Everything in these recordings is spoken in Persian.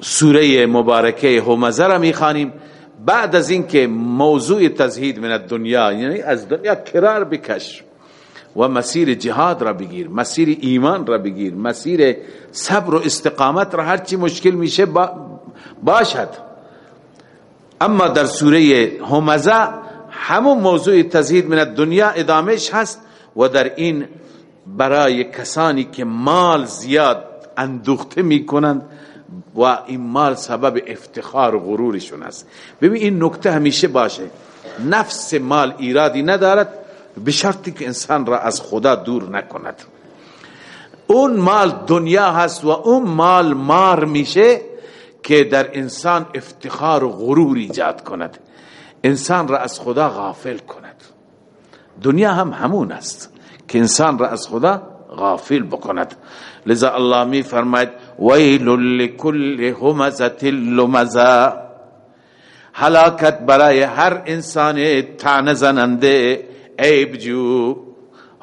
سوره مبارکه همزه را می‌خوانیم. بعد از اینکه موضوع تزهید من الدنیا یعنی از دنیا کرار بکش و مسیر جهاد را بگیر مسیر ایمان را بگیر مسیر صبر و استقامت را هرچی مشکل میشه باشد. اما در سوره همزه همون موضوع تزهید من الدنیا ادامش هست و در این برای کسانی که مال زیاد اندوخته می‌کنند و این مال سبب افتخار و غرورشون است. ببین این نکته همیشه باشه. نفس مال ایرادی ندارد به شرطی که انسان را از خدا دور نکند. اون مال دنیا هست و اون مال مار میشه که در انسان افتخار و غرور ایجاد کند. انسان را از خدا غافل کند. دنیا هم همون است که انسان را از خدا غافل بکند. لذا الله می فرماید ویل لکل همزت لمزا حلاکت برای هر انسان تان زننده عیب جو.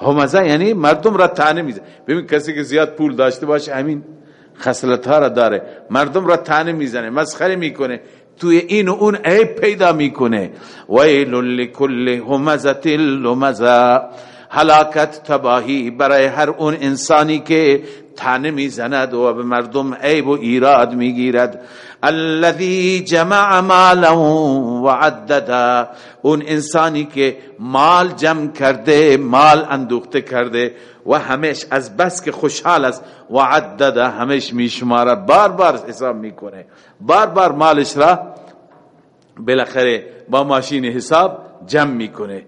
همزه یعنی مردم را تانه میزه. ببین کسی که زیاد پول داشته باشه همین خصلت ها را داره. مردم را تانه می‌زنه مسخره می‌کنه. توی این و اون عیب پیدا می‌کنه. ویل لکل همزت لمزه هلاکت تباهی برای هر اون انسانی که تنه می‌زند و به مردم عیب و ایراد می‌گیرد. الذي جمع مالا و عددا اون انسانی که مال جمع کرده مال اندوخته کرده و همش از بس که خوشحال است و عددا همش میشماره. بار بار حساب می‌کنه. بار بار مالش را بالاخره با ماشین حساب جمع می‌کنه.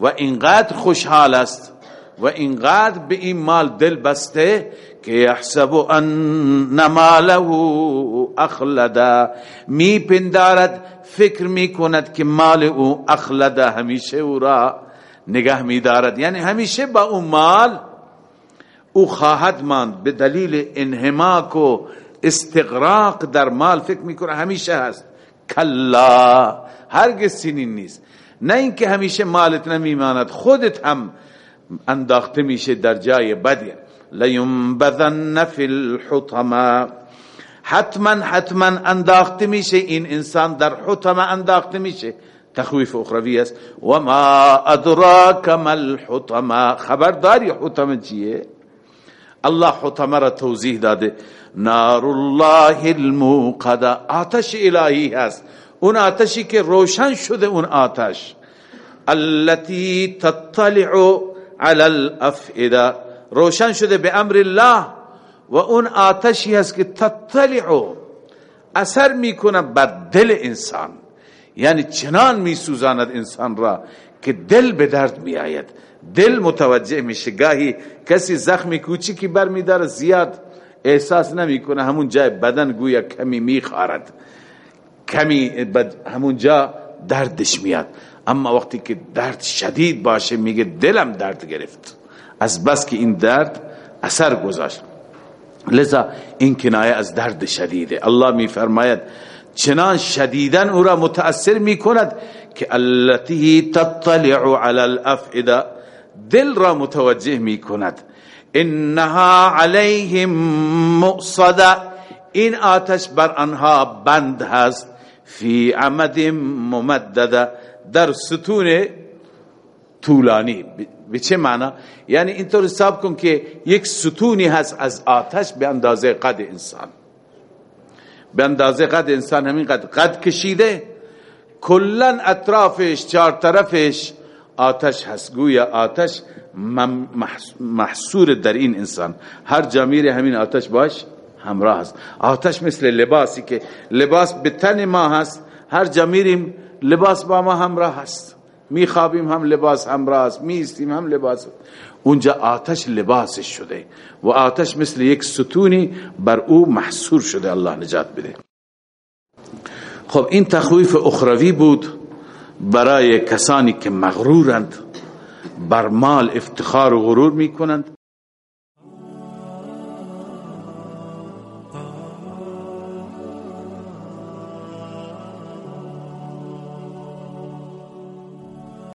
و اینقدر خوشحال است و اینقدر به این مال دل بسته که یحسب ان ماله اخلدا می پندارد فکر می کند که مال او اخلدا همیشه او را نگه می دارد یعنی همیشه با اون مال او خواهد ماند. به دلیل انحماک و استقراق در مال فکر می‌کنه همیشه هست. کلا. هرگز سینین نیست. نه اینکه همیشه مالت نمیماند خودت هم انداخته میشه در جای بدی. لینبذن فی الحطمه حتما حتما انداخته میشه این انسان در حطمه انداخته میشه. تخویف اخروی است. و ما ادراک ما الحطمه خبرداری حطمه چیه؟ الله حطمه را توضیح داده. نار الله الموقده آتش الهی هست. اون آتشی که روشن شده اون آتش. التي تطلع على الافئده روشن شده به امر الله و اون آتشی هست که تطلع اثر می‌کنه بر دل انسان. یعنی چنان میسوزاند انسان را که دل به درد میآید. دل متوجه میشه. گاهی کسی زخمی کوچیکی بر میداره زیاد احساس نمی‌کنه. همون جای بدن گویا کمی میخارد. کمی همون جا دردش میاد. اما وقتی که درد شدید باشه میگه دلم درد گرفت. از بس که این درد اثر گذاشت. لذا این کنایه از درد شدیده. الله میفرماید چنان شدیدن او را متاثر می‌کند که التي تطلع على الافئده دل را متوجه می‌کند. انها علیهم مؤصده این آتش بر آنها بند هست. فی عمد ممدده در ستون طولانی. به چه معنا؟ یعنی اینطور حساب کن که یک ستونی هست از آتش به اندازه قد انسان. به اندازه قد انسان همین قد. قد کشیده. کلا اطرافش چهار طرفش آتش هست. گویا آتش محصور در این انسان. هر جامیر همین آتش باش همراه است. آتش مثل لباسی که لباس به تن ما هست هر جمیریم لباس با ما همراه هست می خوابیم هم لباس همراه است می استیم هم لباس. اونجا آتش لباسش شده و آتش مثل یک ستونی بر او محصور شده الله نجات بده. خب این تخویف اخروی بود برای کسانی که مغرورند بر مال افتخار و غرور می کنند